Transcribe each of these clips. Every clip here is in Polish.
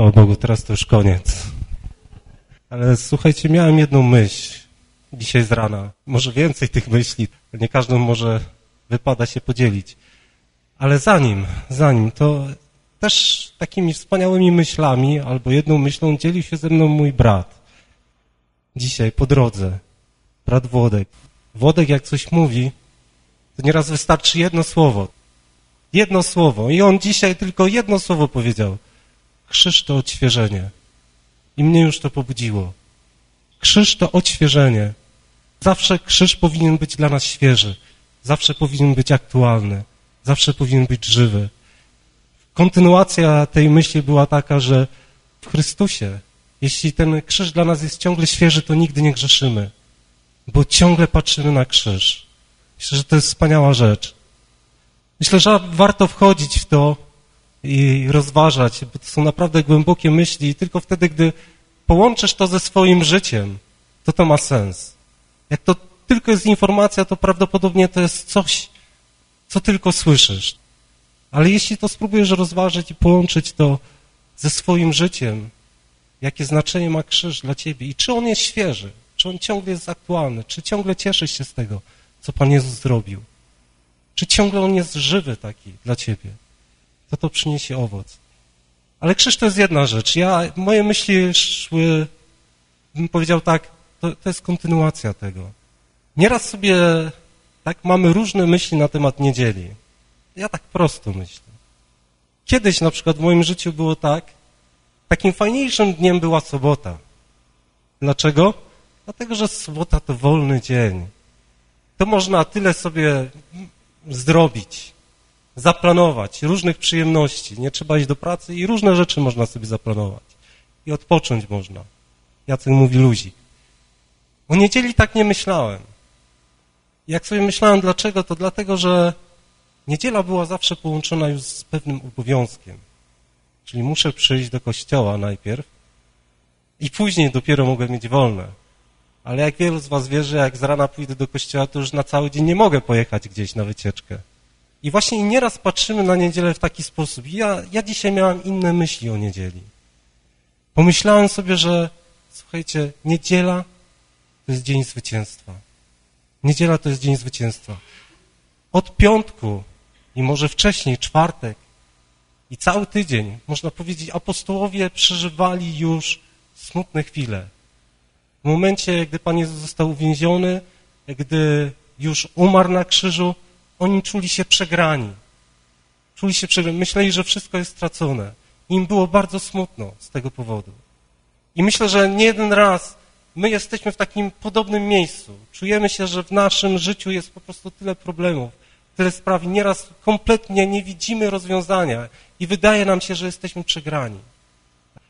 O Bogu, teraz to już koniec. Ale słuchajcie, miałem jedną myśl dzisiaj z rana. Może więcej tych myśli, nie każdą może wypada się podzielić. Ale zanim, zanim, to też takimi wspaniałymi myślami albo jedną myślą dzielił się ze mną mój brat. Dzisiaj po drodze. Brat Włodek. Włodek jak coś mówi, to nieraz wystarczy jedno słowo. Jedno słowo. I on dzisiaj tylko jedno słowo powiedział. Krzyż to odświeżenie. I mnie już to pobudziło. Krzyż to odświeżenie. Zawsze krzyż powinien być dla nas świeży. Zawsze powinien być aktualny. Zawsze powinien być żywy. Kontynuacja tej myśli była taka, że w Chrystusie, jeśli ten krzyż dla nas jest ciągle świeży, to nigdy nie grzeszymy, bo ciągle patrzymy na krzyż. Myślę, że to jest wspaniała rzecz. Myślę, że warto wchodzić w to i rozważać, bo to są naprawdę głębokie myśli i tylko wtedy, gdy połączysz to ze swoim życiem, to to ma sens. Jak to tylko jest informacja, to prawdopodobnie to jest coś, co tylko słyszysz. Ale jeśli to spróbujesz rozważyć i połączyć to ze swoim życiem, jakie znaczenie ma krzyż dla ciebie i czy on jest świeży, czy on ciągle jest aktualny, czy ciągle cieszysz się z tego, co Pan Jezus zrobił, czy ciągle on jest żywy taki dla ciebie, to to przyniesie owoc. Ale krzyż to jest jedna rzecz. Ja, moje myśli szły, bym powiedział tak, to, to jest kontynuacja tego. Nieraz sobie tak mamy różne myśli na temat niedzieli. Ja tak prosto myślę. Kiedyś na przykład w moim życiu było tak, takim fajniejszym dniem była sobota. Dlaczego? Dlatego, że sobota to wolny dzień. To można tyle sobie zrobić, zaplanować, różnych przyjemności. Nie trzeba iść do pracy i różne rzeczy można sobie zaplanować. I odpocząć można. Jacek mówi luzik. O niedzieli tak nie myślałem. Jak sobie myślałem dlaczego, to dlatego, że niedziela była zawsze połączona już z pewnym obowiązkiem. Czyli muszę przyjść do kościoła najpierw i później dopiero mogę mieć wolne. Ale jak wielu z was wie, że jak z rana pójdę do kościoła, to już na cały dzień nie mogę pojechać gdzieś na wycieczkę. I właśnie nieraz patrzymy na niedzielę w taki sposób. Ja, ja dzisiaj miałem inne myśli o niedzieli. Pomyślałem sobie, że słuchajcie, niedziela to jest dzień zwycięstwa. Niedziela to jest dzień zwycięstwa. Od piątku i może wcześniej, czwartek i cały tydzień, można powiedzieć, apostołowie przeżywali już smutne chwile. W momencie, gdy Pan Jezus został uwięziony, gdy już umarł na krzyżu, oni czuli się przegrani. Czuli się przegrani. Myśleli, że wszystko jest stracone. Im było bardzo smutno z tego powodu. I myślę, że nie jeden raz my jesteśmy w takim podobnym miejscu. Czujemy się, że w naszym życiu jest po prostu tyle problemów, tyle spraw nieraz kompletnie nie widzimy rozwiązania i wydaje nam się, że jesteśmy przegrani.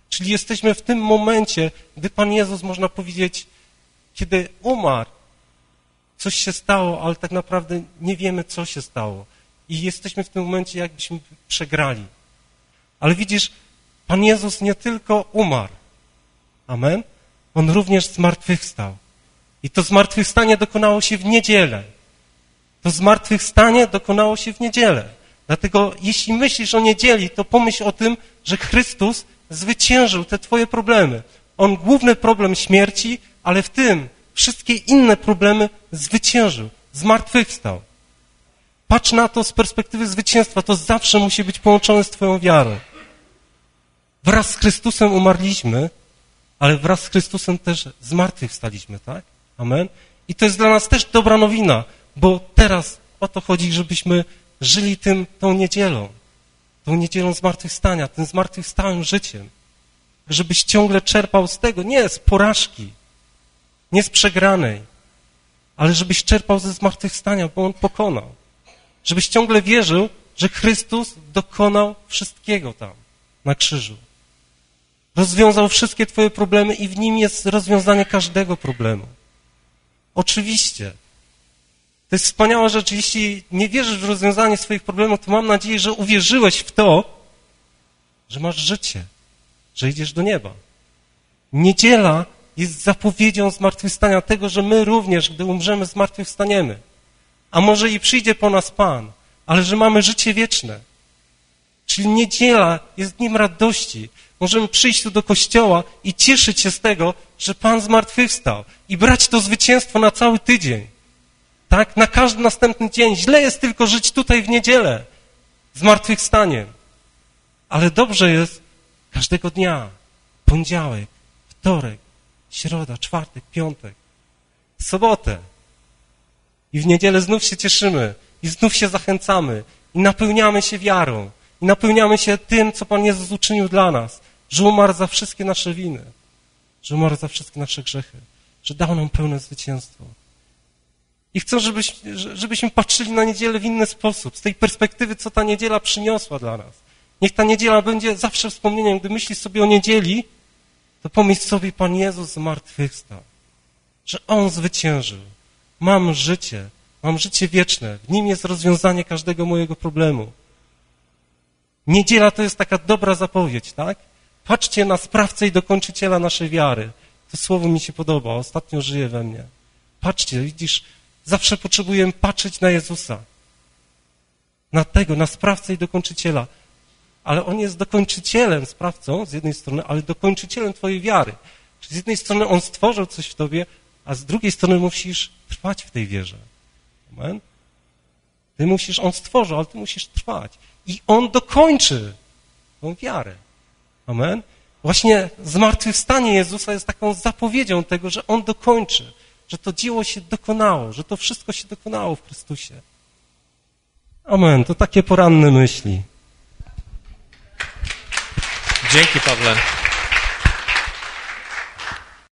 Czyli jesteśmy w tym momencie, gdy Pan Jezus, można powiedzieć, kiedy umarł, coś się stało, ale tak naprawdę nie wiemy, co się stało. I jesteśmy w tym momencie, jakbyśmy przegrali. Ale widzisz, Pan Jezus nie tylko umarł. Amen? On również zmartwychwstał. I to zmartwychwstanie dokonało się w niedzielę. To zmartwychwstanie dokonało się w niedzielę. Dlatego jeśli myślisz o niedzieli, to pomyśl o tym, że Chrystus zwyciężył te twoje problemy. On główny problem śmierci, ale w tym wszystkie inne problemy zwyciężył. Zmartwychwstał. Patrz na to z perspektywy zwycięstwa. To zawsze musi być połączone z twoją wiarą. Wraz z Chrystusem umarliśmy, ale wraz z Chrystusem też zmartwychwstaliśmy, tak? Amen? I to jest dla nas też dobra nowina, bo teraz o to chodzi, żebyśmy żyli tym, tą niedzielą, tą niedzielą zmartwychwstania, tym zmartwychwstałym życiem. Żebyś ciągle czerpał z tego, nie z porażki, nie z przegranej, ale żebyś czerpał ze zmartwychwstania, bo On pokonał. Żebyś ciągle wierzył, że Chrystus dokonał wszystkiego tam, na krzyżu. Rozwiązał wszystkie twoje problemy i w nim jest rozwiązanie każdego problemu. Oczywiście. To jest wspaniała rzecz. Jeśli nie wierzysz w rozwiązanie swoich problemów, to mam nadzieję, że uwierzyłeś w to, że masz życie, że idziesz do nieba. Niedziela jest zapowiedzią zmartwychwstania tego, że my również, gdy umrzemy, zmartwychwstaniemy. A może i przyjdzie po nas Pan, ale że mamy życie wieczne. Czyli niedziela jest dniem radości. Możemy przyjść tu do kościoła i cieszyć się z tego, że Pan zmartwychwstał i brać to zwycięstwo na cały tydzień. Tak? Na każdy następny dzień. Źle jest tylko żyć tutaj w niedzielę. Zmartwychwstaniem. Ale dobrze jest każdego dnia. Poniedziałek, wtorek, środa, czwartek, piątek, sobotę. I w niedzielę znów się cieszymy. I znów się zachęcamy. I napełniamy się wiarą. I napełniamy się tym, co Pan Jezus uczynił dla nas. Że umarł za wszystkie nasze winy. Że umarł za wszystkie nasze grzechy. Że dał nam pełne zwycięstwo. I chcę, żebyśmy, żebyśmy patrzyli na niedzielę w inny sposób, z tej perspektywy, co ta niedziela przyniosła dla nas. Niech ta niedziela będzie zawsze wspomnieniem. Gdy myślisz sobie o niedzieli, to pomyśl sobie, Pan Jezus zmartwychwstał. Że On zwyciężył. Mam życie. Mam życie wieczne. W Nim jest rozwiązanie każdego mojego problemu. Niedziela to jest taka dobra zapowiedź, tak? Patrzcie na sprawcę i dokończyciela naszej wiary. To słowo mi się podoba, ostatnio żyje we mnie. Patrzcie, widzisz, zawsze potrzebujemy patrzeć na Jezusa. Na tego, na sprawcę i dokończyciela. Ale On jest dokończycielem, sprawcą z jednej strony, ale dokończycielem twojej wiary. Czyli z jednej strony On stworzył coś w tobie, a z drugiej strony musisz trwać w tej wierze. Amen? Ty musisz, On stworzył, ale ty musisz trwać. I On dokończy tą wiarę. Amen? Właśnie zmartwychwstanie Jezusa jest taką zapowiedzią tego, że On dokończy, że to dzieło się dokonało, że to wszystko się dokonało w Chrystusie. Amen. To takie poranne myśli. Dzięki, Pawle.